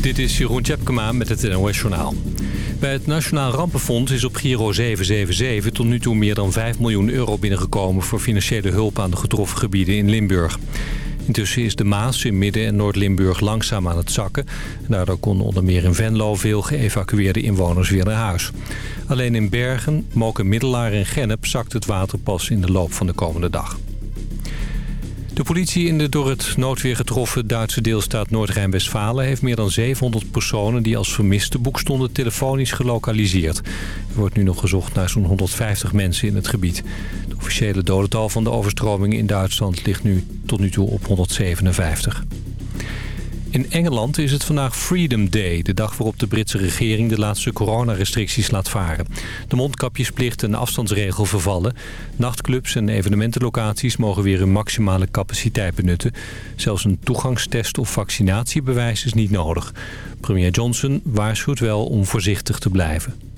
Dit is Jeroen Tjepkema met het NOS Journaal. Bij het Nationaal Rampenfonds is op Giro 777 tot nu toe meer dan 5 miljoen euro binnengekomen... voor financiële hulp aan de getroffen gebieden in Limburg. Intussen is de Maas in Midden- en Noord-Limburg langzaam aan het zakken. Daardoor konden onder meer in Venlo veel geëvacueerde inwoners weer naar huis. Alleen in Bergen, Moken, Middelaar en Gennep zakt het water pas in de loop van de komende dag. De politie in de door het noodweer getroffen Duitse deelstaat Noord-Rijn-Westfalen... heeft meer dan 700 personen die als vermiste boek stonden telefonisch gelokaliseerd. Er wordt nu nog gezocht naar zo'n 150 mensen in het gebied. Het officiële dodental van de overstromingen in Duitsland ligt nu tot nu toe op 157. In Engeland is het vandaag Freedom Day, de dag waarop de Britse regering de laatste coronarestricties laat varen. De mondkapjesplicht en de afstandsregel vervallen. Nachtclubs en evenementenlocaties mogen weer hun maximale capaciteit benutten. Zelfs een toegangstest of vaccinatiebewijs is niet nodig. Premier Johnson waarschuwt wel om voorzichtig te blijven.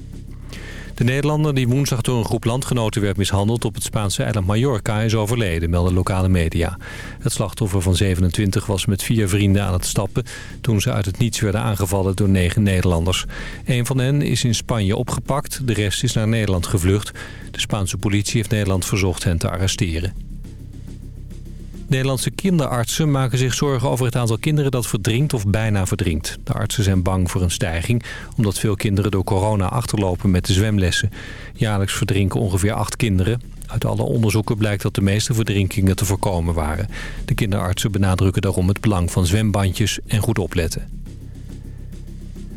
De Nederlander die woensdag door een groep landgenoten werd mishandeld op het Spaanse eiland Mallorca is overleden, melden lokale media. Het slachtoffer van 27 was met vier vrienden aan het stappen toen ze uit het niets werden aangevallen door negen Nederlanders. Een van hen is in Spanje opgepakt, de rest is naar Nederland gevlucht. De Spaanse politie heeft Nederland verzocht hen te arresteren. Nederlandse kinderartsen maken zich zorgen over het aantal kinderen dat verdrinkt of bijna verdrinkt. De artsen zijn bang voor een stijging, omdat veel kinderen door corona achterlopen met de zwemlessen. Jaarlijks verdrinken ongeveer acht kinderen. Uit alle onderzoeken blijkt dat de meeste verdrinkingen te voorkomen waren. De kinderartsen benadrukken daarom het belang van zwembandjes en goed opletten.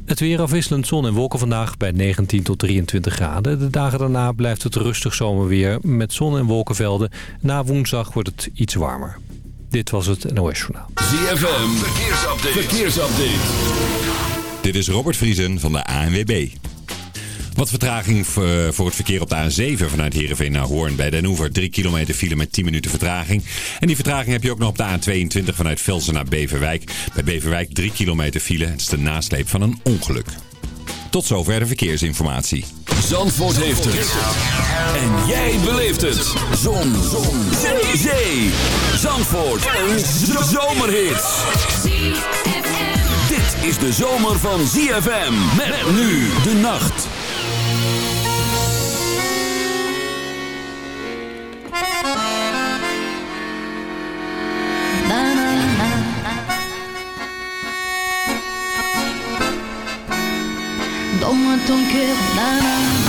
Het weer afwisselend zon en wolken vandaag bij 19 tot 23 graden. De dagen daarna blijft het rustig zomerweer met zon en wolkenvelden. Na woensdag wordt het iets warmer. Dit was het NOS Journaal. ZFM, verkeersupdate. verkeersupdate. Dit is Robert Vriesen van de ANWB. Wat vertraging voor het verkeer op de A7 vanuit Heerenveen naar Hoorn bij Den Hoever. 3 kilometer file met 10 minuten vertraging. En die vertraging heb je ook nog op de A22 vanuit Velsen naar Beverwijk. Bij Beverwijk 3 kilometer file. Het is de nasleep van een ongeluk. Tot zover de verkeersinformatie. Zandvoort heeft het. En jij beleeft het. Zon. Zon. Zee. Zandvoort. Een zomerhit. Dit is de zomer van ZFM. Met nu de nacht. Donne-moi ton cœur, nanana.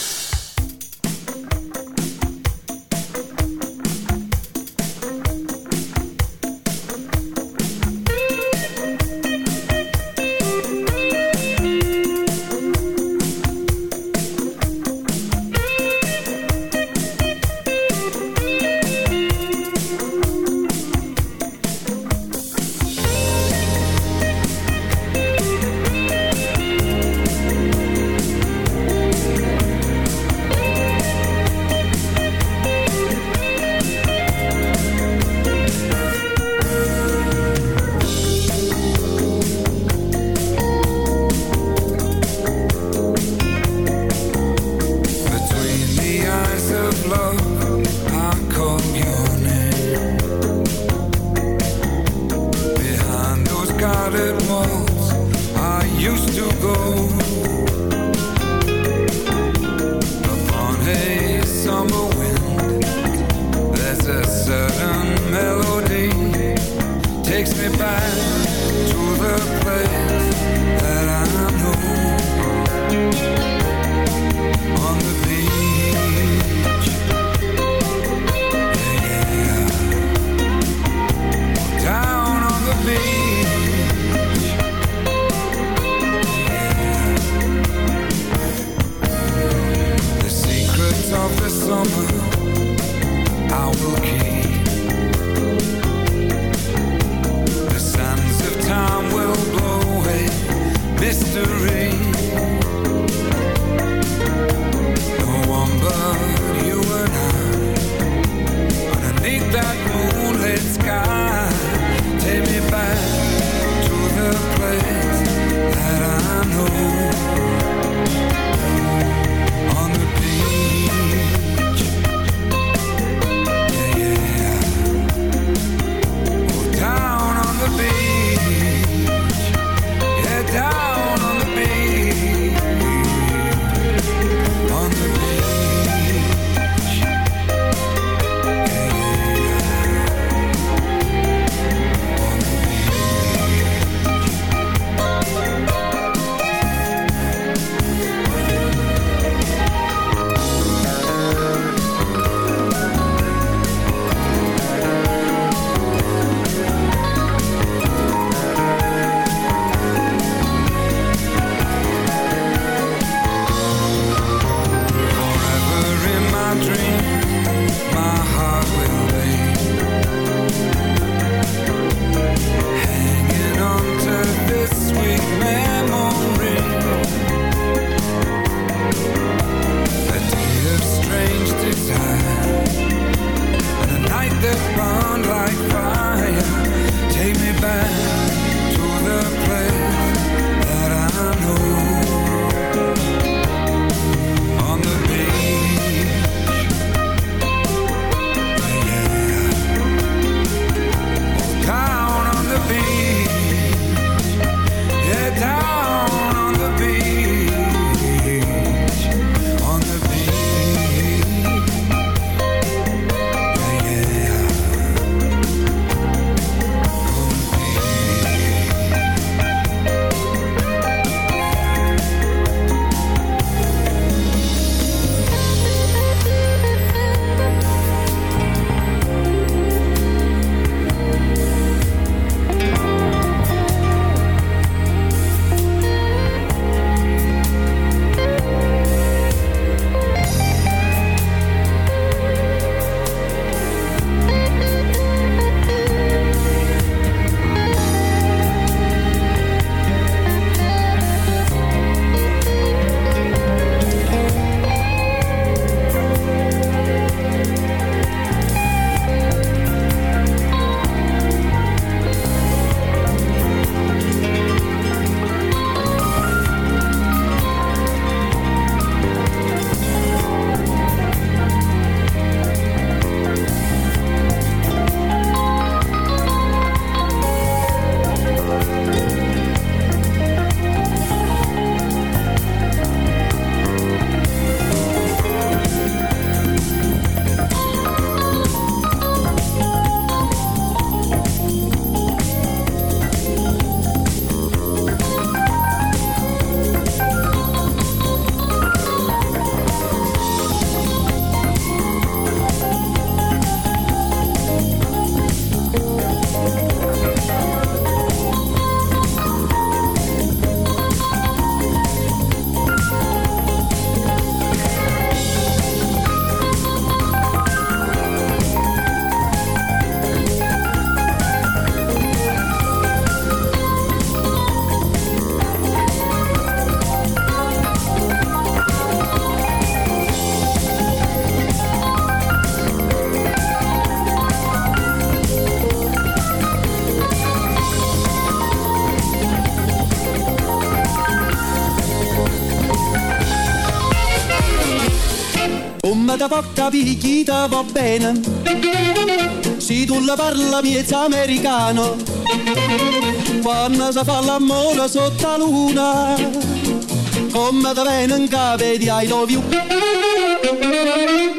Used to go. Upon a summer wind, there's a certain melody takes me back to the place that I know summer I will keep. The sands of time will blow away mystery. No one but you and I Underneath that moonlit sky Take me back to the place that I know. te può capire va bene. Se tu la parla miezza americano, quando si fa l'amore sotto la luna, come te viene in capo di I love.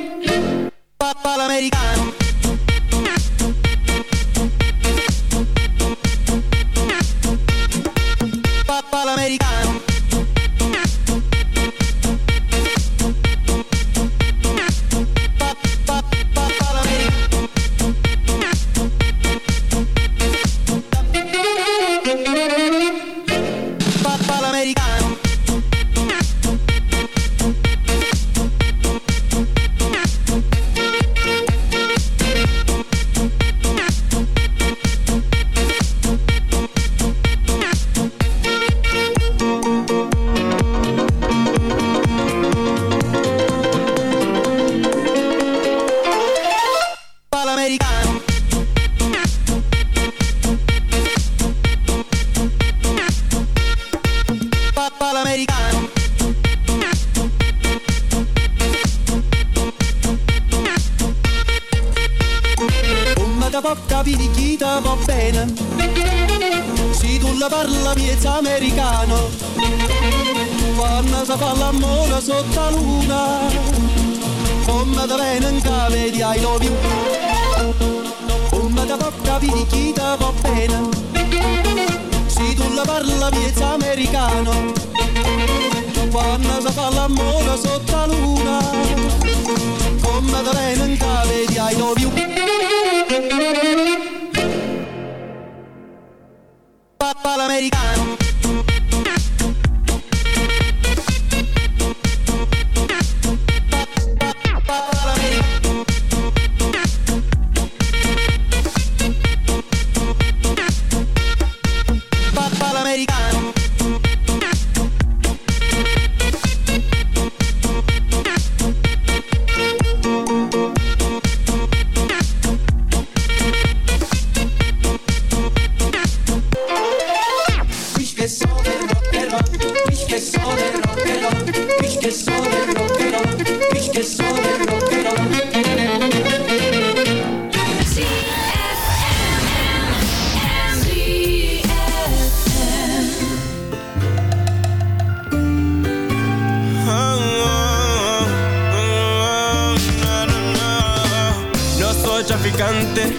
traficante.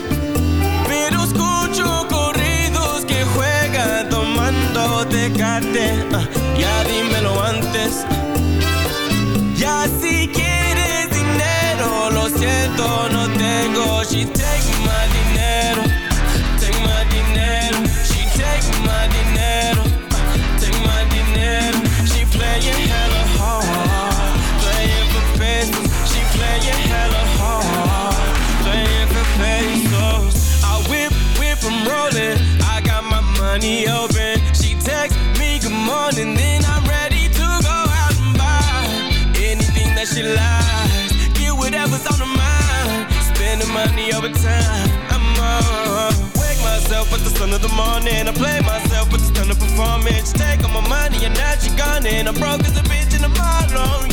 Pero escucho corridos que juega tomando tecate. Ah, ya dímelo antes. Ya si quieres dinero, lo siento, no tengo. She sun of the morning. I play myself, but it's done a performance. Take all my money and now she gone. And I'm broke as a bitch and I'm all alone. Oh,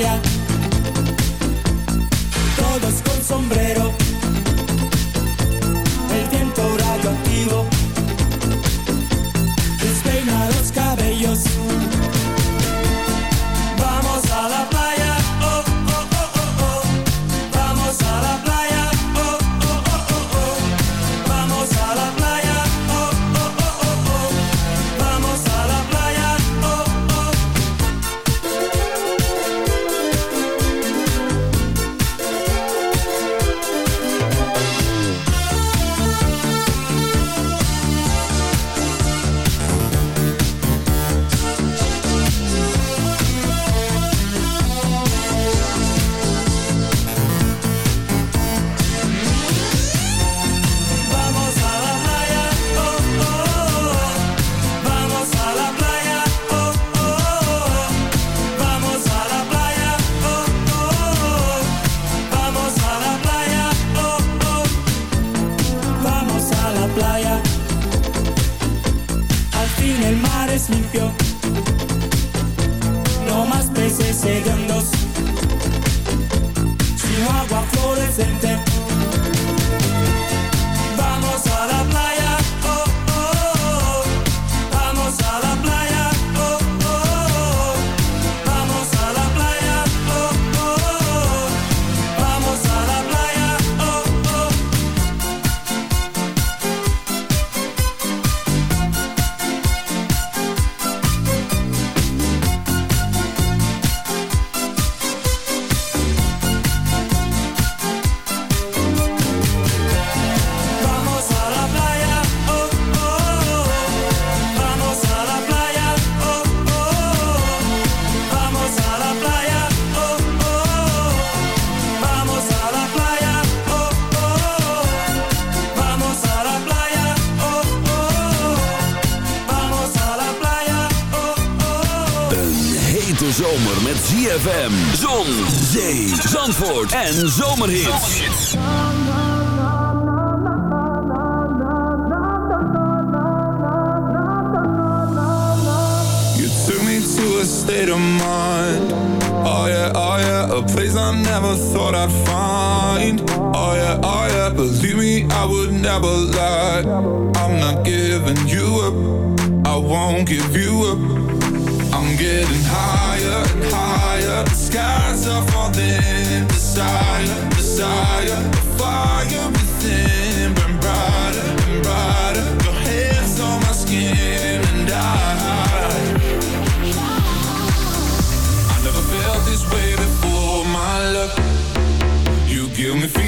yeah. ZFM, Zon, Zee, Zandvoort en Zomerhits. You took me to a state of mind. Oh yeah, oh yeah, a place I never thought I'd find. Oh yeah, oh yeah, believe me, I would never lie. I'm not giving you up, I won't give you up. the skies are falling. Desire, desire, the fire within, burn brighter brighter. Your hands on my skin, and I, I never felt this way before. My love, you give me.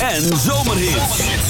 en zomerhits.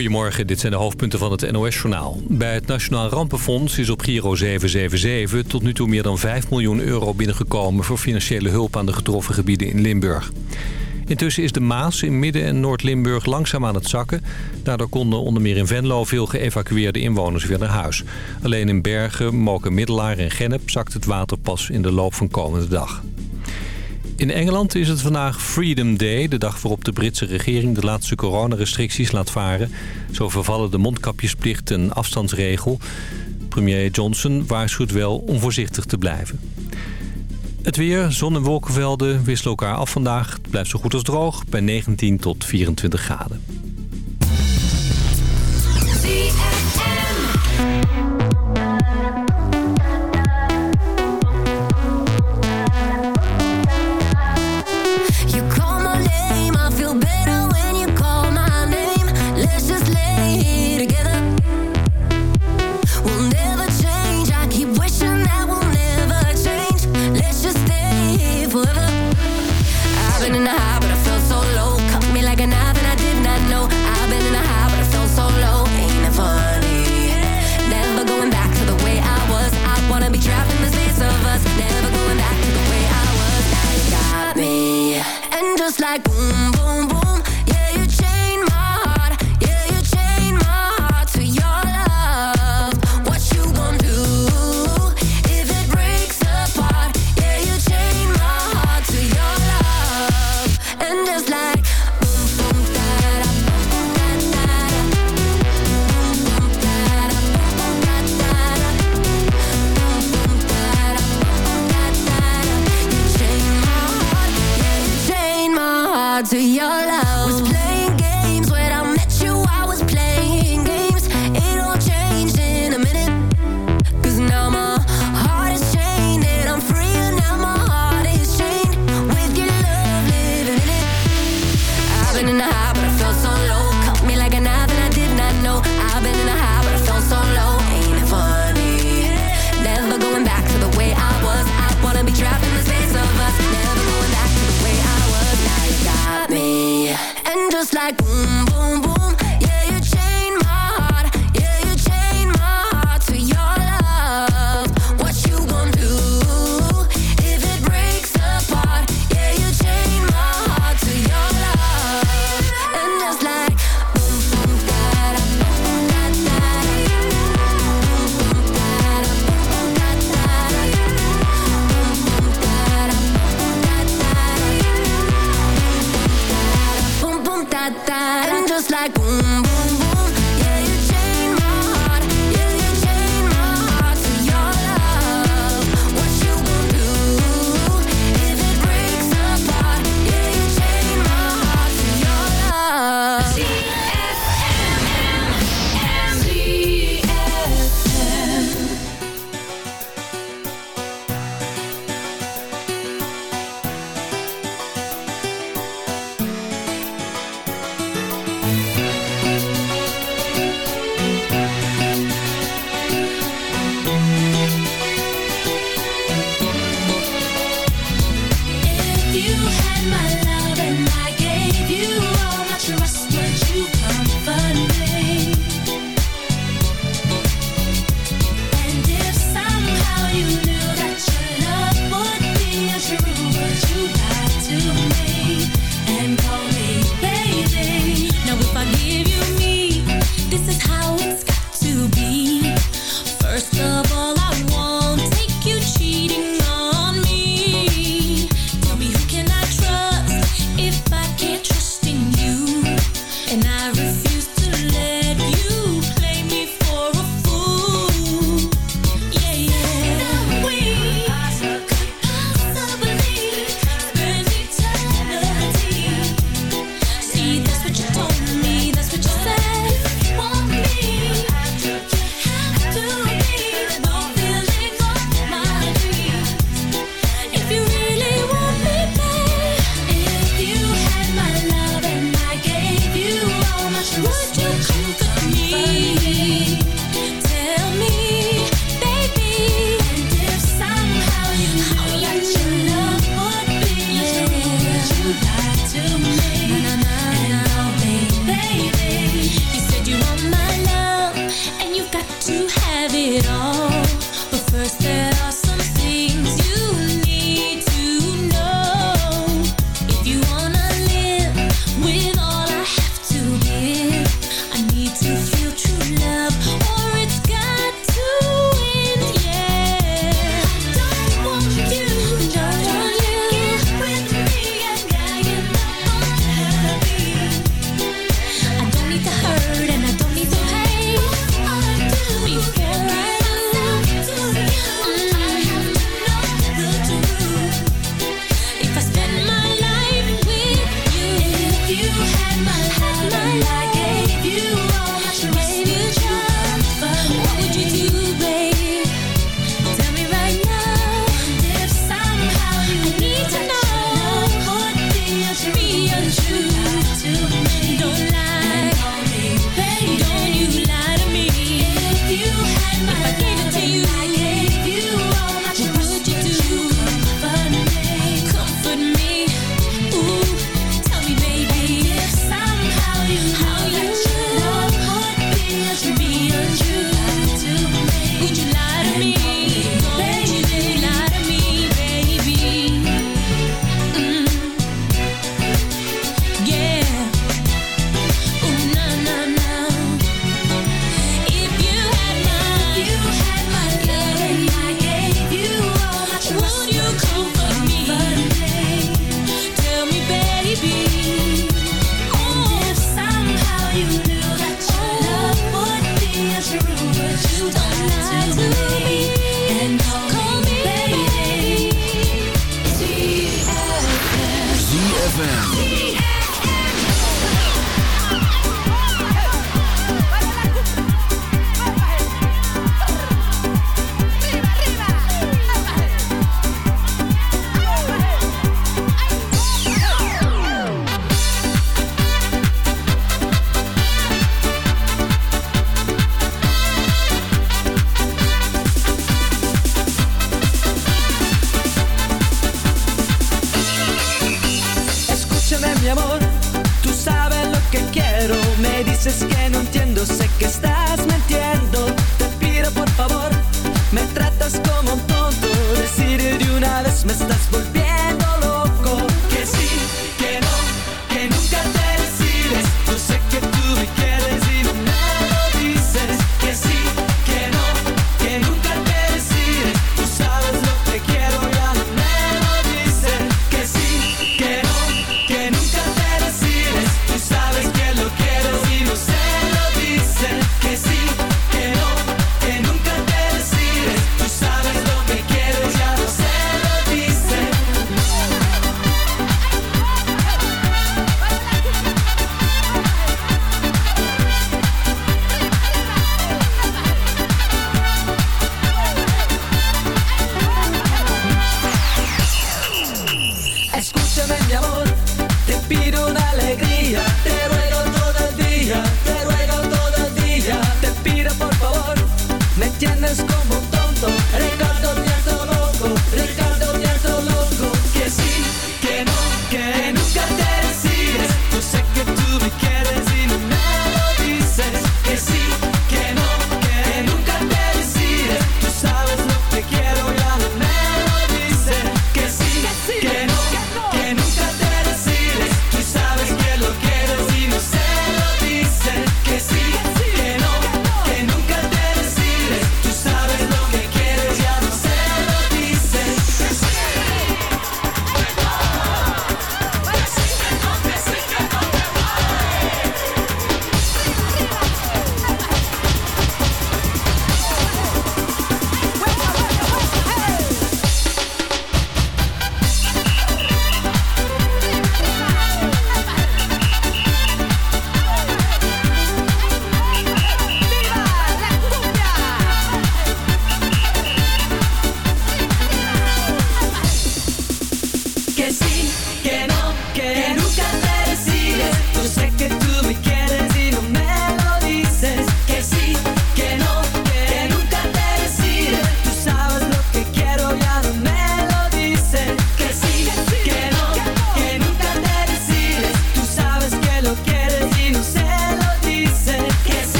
Goedemorgen, dit zijn de hoofdpunten van het NOS-journaal. Bij het Nationaal Rampenfonds is op Giro 777 tot nu toe meer dan 5 miljoen euro binnengekomen... voor financiële hulp aan de getroffen gebieden in Limburg. Intussen is de Maas in Midden- en Noord-Limburg langzaam aan het zakken. Daardoor konden onder meer in Venlo veel geëvacueerde inwoners weer naar huis. Alleen in Bergen, Moken Middelaar en Gennep zakt het water pas in de loop van komende dag. In Engeland is het vandaag Freedom Day, de dag waarop de Britse regering de laatste coronarestricties laat varen. Zo vervallen de mondkapjesplicht en afstandsregel. Premier Johnson waarschuwt wel om voorzichtig te blijven. Het weer, zon en wolkenvelden wisselen elkaar af vandaag. Het blijft zo goed als droog bij 19 tot 24 graden.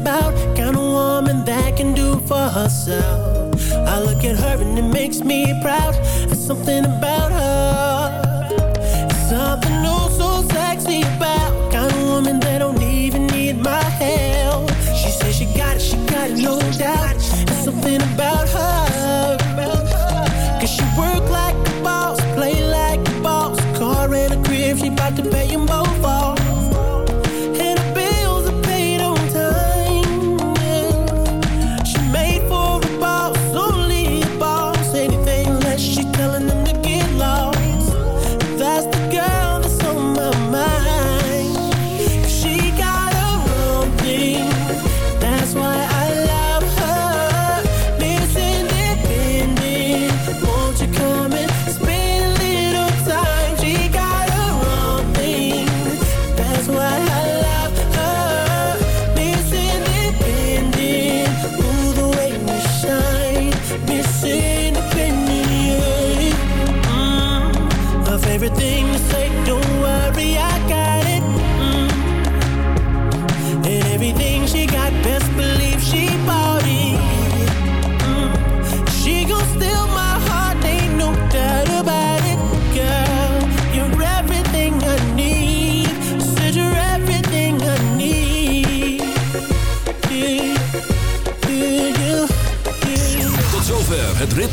about Kind of woman that can do for herself. I look at her and it makes me proud. There's something about her. There's something new so sexy about Kind of woman that don't even need my help. She says she got it, she got it, no doubt. There's something about her.